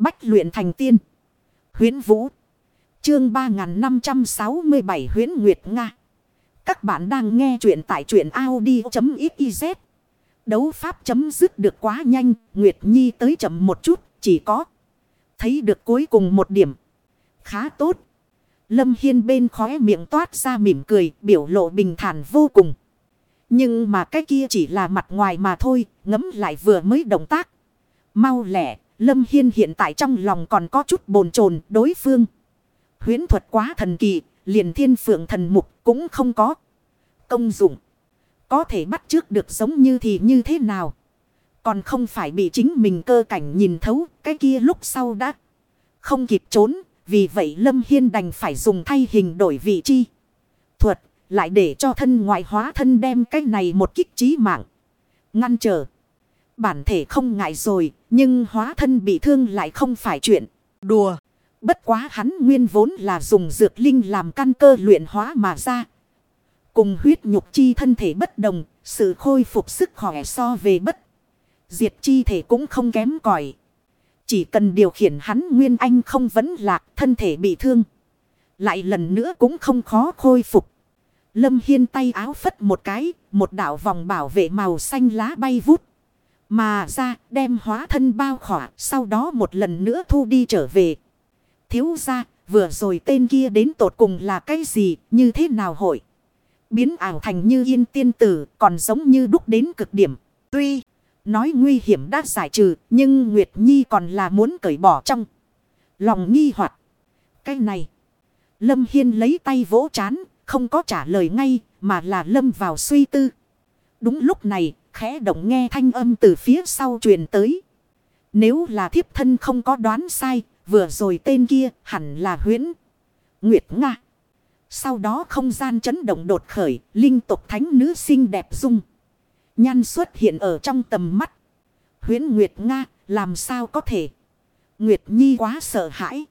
Bách luyện thành tiên. Huyến Vũ. Chương 3567 Huyến Nguyệt Nga. Các bạn đang nghe truyện tại truyện Audi.xyz. Đấu pháp chấm dứt được quá nhanh. Nguyệt Nhi tới chậm một chút. Chỉ có. Thấy được cuối cùng một điểm. Khá tốt. Lâm Hiên bên khóe miệng toát ra mỉm cười. Biểu lộ bình thản vô cùng. Nhưng mà cái kia chỉ là mặt ngoài mà thôi. Ngấm lại vừa mới động tác. Mau lẻ. Lâm Hiên hiện tại trong lòng còn có chút bồn chồn đối phương. Huyến thuật quá thần kỳ, liền thiên phượng thần mục cũng không có công dụng. Có thể bắt trước được giống như thì như thế nào. Còn không phải bị chính mình cơ cảnh nhìn thấu cái kia lúc sau đã không kịp trốn. Vì vậy Lâm Hiên đành phải dùng thay hình đổi vị chi. Thuật lại để cho thân ngoại hóa thân đem cái này một kích trí mạng. Ngăn trở. Bản thể không ngại rồi nhưng hóa thân bị thương lại không phải chuyện đùa. Bất quá hắn nguyên vốn là dùng dược linh làm căn cơ luyện hóa mà ra. Cùng huyết nhục chi thân thể bất đồng, sự khôi phục sức khỏe so về bất. Diệt chi thể cũng không kém cỏi Chỉ cần điều khiển hắn nguyên anh không vấn lạc thân thể bị thương. Lại lần nữa cũng không khó khôi phục. Lâm Hiên tay áo phất một cái, một đảo vòng bảo vệ màu xanh lá bay vút. Mà ra, đem hóa thân bao khỏa, sau đó một lần nữa thu đi trở về. Thiếu ra vừa rồi tên kia đến tột cùng là cái gì, như thế nào hội. Biến ảo thành như yên tiên tử, còn giống như đúc đến cực điểm. Tuy, nói nguy hiểm đã giải trừ, nhưng Nguyệt Nhi còn là muốn cởi bỏ trong. Lòng nghi hoặc Cái này. Lâm Hiên lấy tay vỗ chán, không có trả lời ngay, mà là lâm vào suy tư. Đúng lúc này khẽ động nghe thanh âm từ phía sau truyền tới. Nếu là thiếp thân không có đoán sai, vừa rồi tên kia hẳn là huyễn. Nguyệt Nga. Sau đó không gian chấn động đột khởi, linh tục thánh nữ xinh đẹp dung. Nhan xuất hiện ở trong tầm mắt. Huyễn Nguyệt Nga, làm sao có thể? Nguyệt Nhi quá sợ hãi.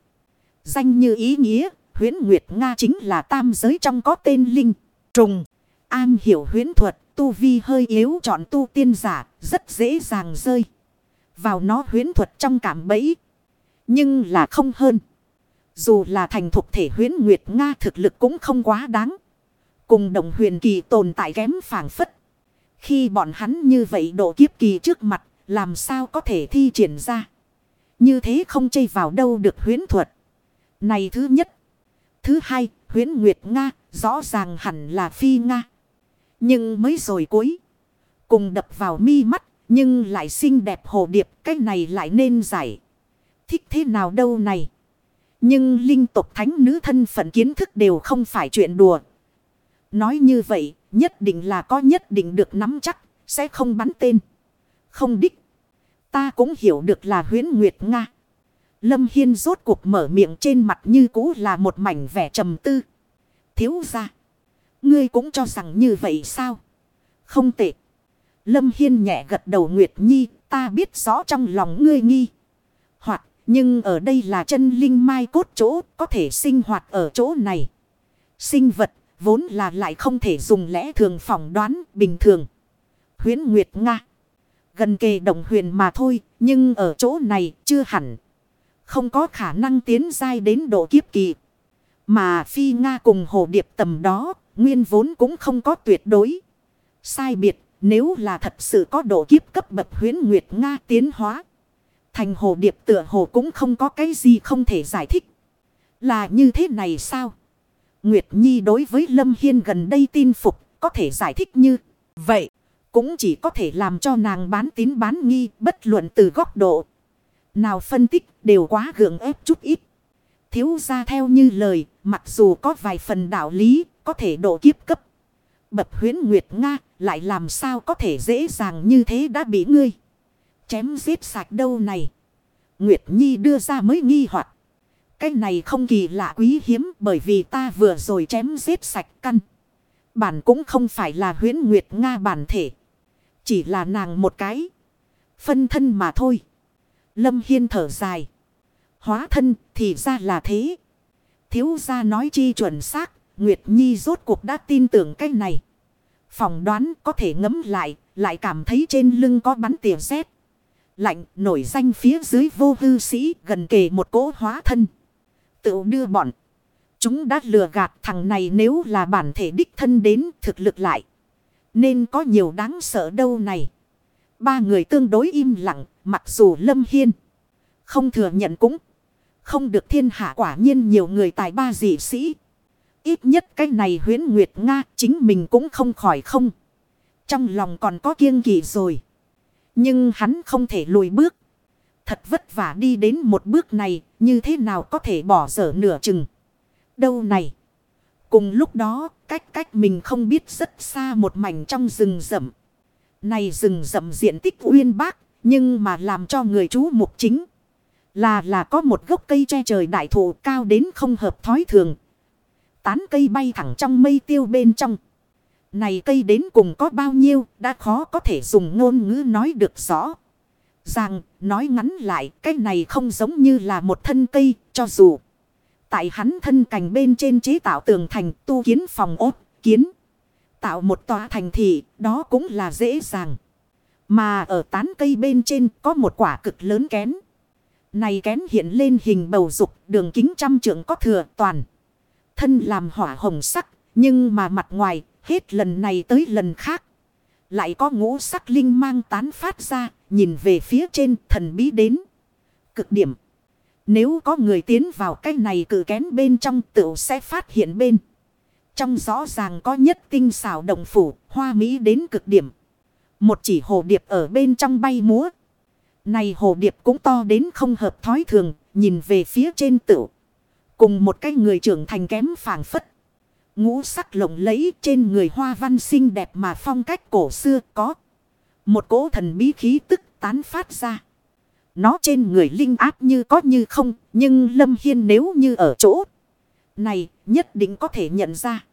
Danh như ý nghĩa, huyễn Nguyệt Nga chính là tam giới trong có tên linh, trùng. An hiểu huyễn thuật, tu vi hơi yếu chọn tu tiên giả, rất dễ dàng rơi. Vào nó huyến thuật trong cảm bẫy. Nhưng là không hơn. Dù là thành thuộc thể huyến Nguyệt Nga thực lực cũng không quá đáng. Cùng đồng huyền kỳ tồn tại kém phản phất. Khi bọn hắn như vậy độ kiếp kỳ trước mặt, làm sao có thể thi triển ra. Như thế không chây vào đâu được huyến thuật. Này thứ nhất. Thứ hai, huyến Nguyệt Nga, rõ ràng hẳn là phi Nga. Nhưng mới rồi cuối. Cùng đập vào mi mắt. Nhưng lại xinh đẹp hồ điệp. Cái này lại nên giải. Thích thế nào đâu này. Nhưng linh tục thánh nữ thân phận kiến thức đều không phải chuyện đùa. Nói như vậy. Nhất định là có nhất định được nắm chắc. Sẽ không bắn tên. Không đích. Ta cũng hiểu được là huyến Nguyệt Nga. Lâm Hiên rốt cuộc mở miệng trên mặt như cũ là một mảnh vẻ trầm tư. Thiếu ra. Ngươi cũng cho rằng như vậy sao? Không tệ. Lâm Hiên nhẹ gật đầu Nguyệt Nhi, ta biết rõ trong lòng ngươi nghi. Hoặc, nhưng ở đây là chân linh mai cốt chỗ, có thể sinh hoạt ở chỗ này. Sinh vật, vốn là lại không thể dùng lẽ thường phỏng đoán bình thường. Huyến Nguyệt Nga. Gần kề đồng huyền mà thôi, nhưng ở chỗ này chưa hẳn. Không có khả năng tiến dai đến độ kiếp kỳ. Mà Phi Nga cùng Hồ Điệp tầm đó Nguyên vốn cũng không có tuyệt đối. Sai biệt, nếu là thật sự có độ kiếp cấp bậc huyến Nguyệt Nga tiến hóa. Thành hồ điệp tựa hồ cũng không có cái gì không thể giải thích. Là như thế này sao? Nguyệt Nhi đối với Lâm Hiên gần đây tin phục, có thể giải thích như vậy. Cũng chỉ có thể làm cho nàng bán tín bán nghi, bất luận từ góc độ. Nào phân tích đều quá gượng ép chút ít. Thiếu ra theo như lời, mặc dù có vài phần đạo lý, có thể độ kiếp cấp. Bập huyến Nguyệt Nga lại làm sao có thể dễ dàng như thế đã bị ngươi. Chém giết sạch đâu này. Nguyệt Nhi đưa ra mới nghi hoặc Cái này không kỳ lạ quý hiếm bởi vì ta vừa rồi chém giết sạch căn. Bản cũng không phải là huyến Nguyệt Nga bản thể. Chỉ là nàng một cái. Phân thân mà thôi. Lâm Hiên thở dài. Hóa thân thì ra là thế. Thiếu gia nói chi chuẩn xác. Nguyệt Nhi rốt cuộc đã tin tưởng cái này. phòng đoán có thể ngấm lại, lại cảm thấy trên lưng có bắn tỉa rét. lạnh nổi danh phía dưới vô hư sĩ gần kề một cỗ hóa thân. Tự đưa bọn. Chúng đã lừa gạt thằng này nếu là bản thể đích thân đến thực lực lại. Nên có nhiều đáng sợ đâu này. Ba người tương đối im lặng mặc dù Lâm Hiên không thừa nhận cũng không được thiên hạ quả nhiên nhiều người tài ba dị sĩ. Ít nhất cái này huyến Nguyệt Nga chính mình cũng không khỏi không. Trong lòng còn có kiêng kỵ rồi. Nhưng hắn không thể lùi bước. Thật vất vả đi đến một bước này, như thế nào có thể bỏ dở nửa chừng. Đâu này. Cùng lúc đó, cách cách mình không biết rất xa một mảnh trong rừng rậm. Này rừng rậm diện tích uyên bác, nhưng mà làm cho người chú mục chính. Là là có một gốc cây che trời đại thụ cao đến không hợp thói thường. Tán cây bay thẳng trong mây tiêu bên trong. Này cây đến cùng có bao nhiêu, đã khó có thể dùng ngôn ngữ nói được rõ. Rằng, nói ngắn lại, cái này không giống như là một thân cây, cho dù. Tại hắn thân cành bên trên chế tạo tường thành tu kiến phòng ốt, kiến. Tạo một tòa thành thị đó cũng là dễ dàng. Mà ở tán cây bên trên có một quả cực lớn kén. Này kén hiện lên hình bầu dục, đường kính trăm trượng có thừa toàn. Thân làm hỏa hồng sắc nhưng mà mặt ngoài Hết lần này tới lần khác. Lại có ngũ sắc linh mang tán phát ra. Nhìn về phía trên thần bí đến. Cực điểm. Nếu có người tiến vào cái này cử kén bên trong tựu sẽ phát hiện bên. Trong rõ ràng có nhất tinh xảo đồng phủ, hoa mỹ đến cực điểm. Một chỉ hồ điệp ở bên trong bay múa. Này hồ điệp cũng to đến không hợp thói thường, nhìn về phía trên tựu. Cùng một cái người trưởng thành kém phảng phất. Ngũ sắc lộng lẫy trên người hoa văn xinh đẹp mà phong cách cổ xưa có. Một cỗ thần bí khí tức tán phát ra. Nó trên người linh áp như có như không. Nhưng Lâm Hiên nếu như ở chỗ này nhất định có thể nhận ra.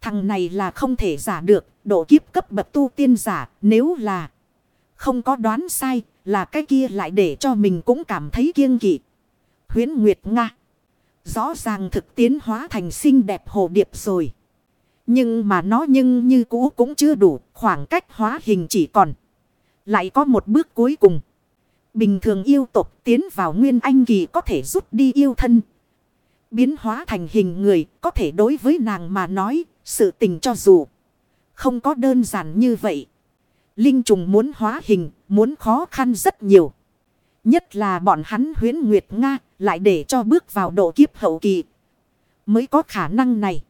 Thằng này là không thể giả được. Độ kiếp cấp bậc tu tiên giả, nếu là không có đoán sai, là cái kia lại để cho mình cũng cảm thấy kiêng kỵ. Huyến Nguyệt Nga. Rõ ràng thực tiến hóa thành xinh đẹp hồ điệp rồi. Nhưng mà nó nhưng như cũ cũng chưa đủ. Khoảng cách hóa hình chỉ còn. Lại có một bước cuối cùng. Bình thường yêu tộc tiến vào nguyên anh kỳ có thể rút đi yêu thân. Biến hóa thành hình người có thể đối với nàng mà nói, sự tình cho dù. Không có đơn giản như vậy. Linh trùng muốn hóa hình, muốn khó khăn rất nhiều. Nhất là bọn hắn huyến Nguyệt Nga lại để cho bước vào độ kiếp hậu kỳ. Mới có khả năng này.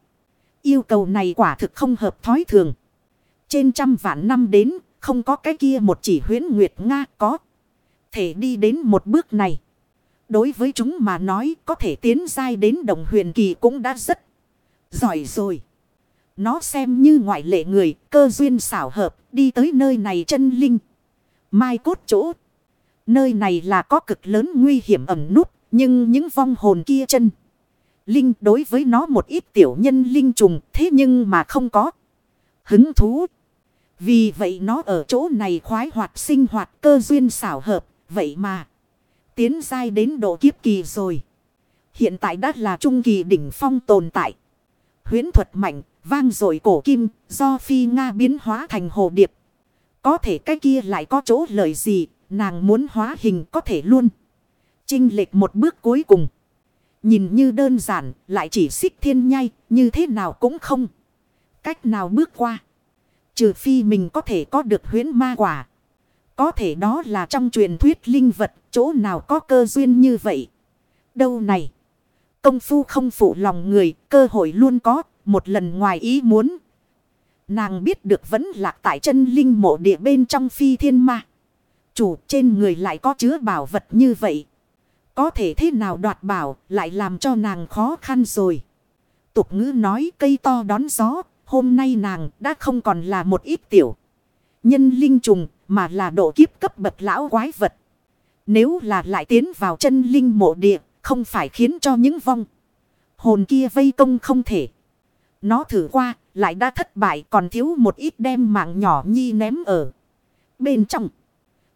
Yêu cầu này quả thực không hợp thói thường. Trên trăm vạn năm đến không có cái kia một chỉ huyến Nguyệt Nga có. Thể đi đến một bước này. Đối với chúng mà nói có thể tiến dai đến đồng huyền kỳ cũng đã rất giỏi rồi. Nó xem như ngoại lệ người, cơ duyên xảo hợp, đi tới nơi này chân linh. Mai cốt chỗ. Nơi này là có cực lớn nguy hiểm ẩm nút, nhưng những vong hồn kia chân. Linh đối với nó một ít tiểu nhân linh trùng, thế nhưng mà không có hứng thú. Vì vậy nó ở chỗ này khoái hoạt sinh hoạt cơ duyên xảo hợp, vậy mà tiến dai đến độ kiếp kỳ rồi. Hiện tại đã là trung kỳ đỉnh phong tồn tại. Huyến thuật mạnh, vang dội cổ kim, do phi Nga biến hóa thành hồ điệp. Có thể cái kia lại có chỗ lợi gì, Nàng muốn hóa hình có thể luôn. Trinh lệch một bước cuối cùng. Nhìn như đơn giản, lại chỉ xích thiên nhai, như thế nào cũng không. Cách nào bước qua. Trừ phi mình có thể có được huyến ma quả. Có thể đó là trong truyền thuyết linh vật, chỗ nào có cơ duyên như vậy. Đâu này. Công phu không phụ lòng người, cơ hội luôn có, một lần ngoài ý muốn. Nàng biết được vẫn lạc tại chân linh mộ địa bên trong phi thiên ma chủ trên người lại có chứa bảo vật như vậy. Có thể thế nào đoạt bảo lại làm cho nàng khó khăn rồi. Tục ngữ nói cây to đón gió, hôm nay nàng đã không còn là một ít tiểu. Nhân linh trùng mà là độ kiếp cấp bậc lão quái vật. Nếu là lại tiến vào chân linh mộ địa, không phải khiến cho những vong. Hồn kia vây công không thể. Nó thử qua, lại đã thất bại còn thiếu một ít đem mạng nhỏ nhi ném ở bên trong.